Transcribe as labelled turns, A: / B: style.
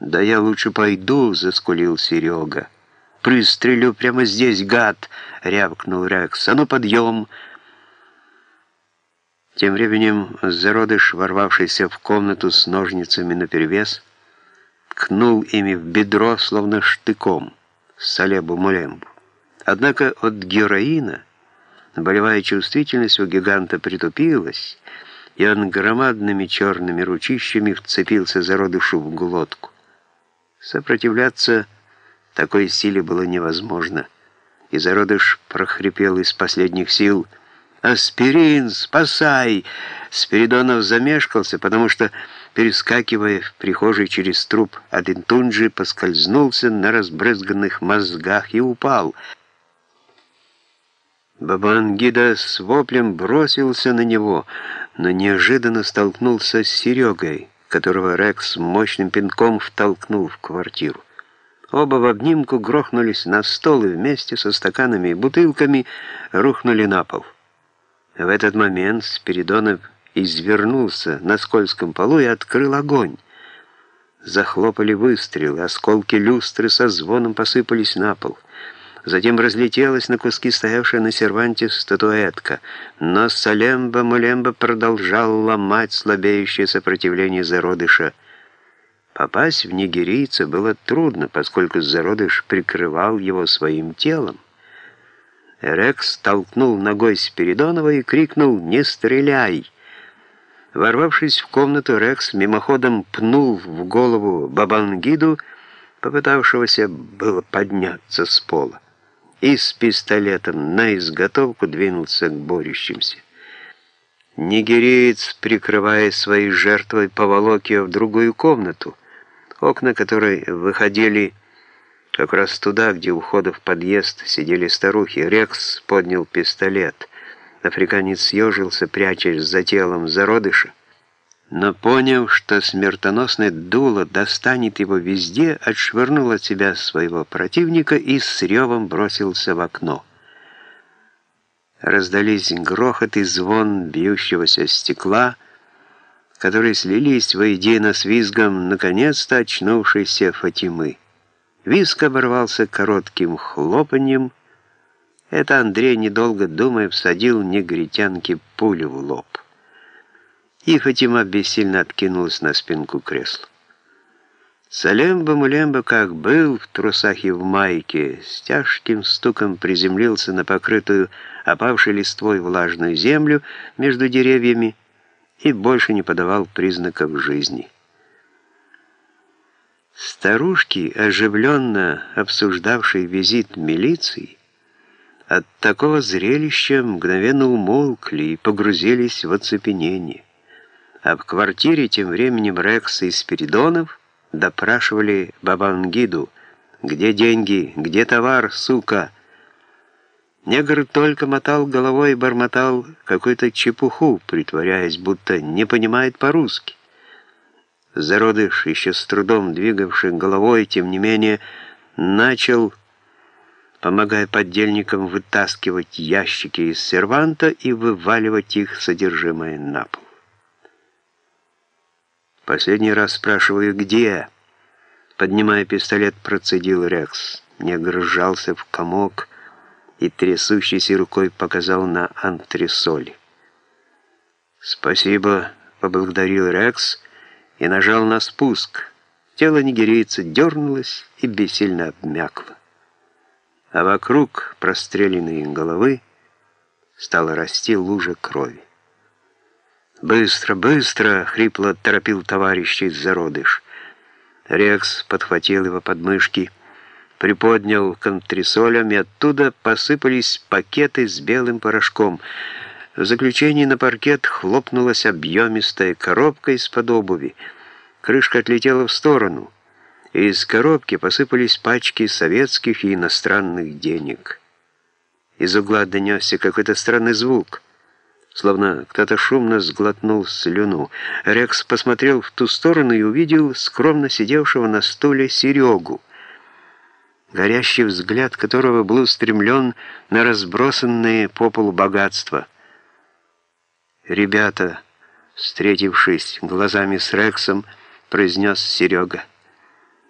A: «Да я лучше пойду», — заскулил Серега. «Пристрелю прямо здесь, гад!» — рявкнул Рекс. «А ну, подъем!» Тем временем зародыш, ворвавшийся в комнату с ножницами наперевес, ткнул ими в бедро, словно штыком, Салебу-Мулембу. Однако от героина болевая чувствительность у гиганта притупилась, и он громадными черными ручищами вцепился зародышу в глотку. Сопротивляться такой силе было невозможно, и зародыш прохрипел из последних сил «Аспирин, спасай!» Спиридонов замешкался, потому что, перескакивая в прихожей через труп, Адентунджи поскользнулся на разбрызганных мозгах и упал. Бабангида с воплем бросился на него, но неожиданно столкнулся с Серегой которого Рекс мощным пинком втолкнул в квартиру. Оба в обнимку грохнулись на стол и вместе со стаканами и бутылками рухнули на пол. В этот момент Спиридонов извернулся на скользком полу и открыл огонь. Захлопали выстрелы, осколки люстры со звоном посыпались на пол. Затем разлетелась на куски стоявшая на серванте статуэтка, но Салемба-Мулемба продолжал ломать слабеющее сопротивление зародыша. Попасть в нигерийца было трудно, поскольку зародыш прикрывал его своим телом. Рекс толкнул ногой Спиридонова и крикнул «Не стреляй!». Ворвавшись в комнату, Рекс мимоходом пнул в голову Бабангиду, попытавшегося было подняться с пола и с пистолетом на изготовку двинулся к борющимся. Нигериец, прикрывая своей жертвой, поволок ее в другую комнату, окна которой выходили как раз туда, где у входа в подъезд сидели старухи. Рекс поднял пистолет. Африканец съежился, прячась за телом зародыша. Но поняв, что смертоносное дуло достанет его везде, отшвырнул от себя своего противника и с ревом бросился в окно. Раздались грохот и звон бьющегося стекла, которые слились воедино с визгом наконец-то очнувшейся Фатимы. Визг оборвался коротким хлопаньем. Это Андрей, недолго думая, всадил негритянке пулю в лоб и Фатима бессильно откинулась на спинку кресла. Салемба-мулемба, как был в трусах и в майке, с тяжким стуком приземлился на покрытую опавшей листвой влажную землю между деревьями и больше не подавал признаков жизни. Старушки, оживленно обсуждавшие визит милиции, от такого зрелища мгновенно умолкли и погрузились в оцепенение. А в квартире тем временем Рекс и Спиридонов допрашивали Бабангиду. «Где деньги? Где товар, сука?» Негр только мотал головой и бормотал какую-то чепуху, притворяясь, будто не понимает по-русски. Зародыш, еще с трудом двигавший головой, тем не менее, начал, помогая поддельникам вытаскивать ящики из серванта и вываливать их содержимое на пол. Последний раз спрашиваю, где?» Поднимая пистолет, процедил Рекс. Негр сжался в комок и трясущейся рукой показал на антресоли. «Спасибо», — поблагодарил Рекс и нажал на спуск. Тело нигерийца дернулось и бессильно обмякло. А вокруг простреленной головы стала расти лужа крови. «Быстро, быстро!» — хрипло торопил товарищ из зародыш. Рекс подхватил его подмышки, приподнял контрисолем, и оттуда посыпались пакеты с белым порошком. В заключении на паркет хлопнулась объемистая коробка из-под обуви. Крышка отлетела в сторону, и из коробки посыпались пачки советских и иностранных денег. Из угла донесся какой-то странный звук — словно кто-то шумно сглотнул слюну. Рекс посмотрел в ту сторону и увидел скромно сидевшего на стуле Серегу, горящий взгляд которого был устремлен на разбросанные по полу богатства. «Ребята», встретившись глазами с Рексом, произнес Серега, —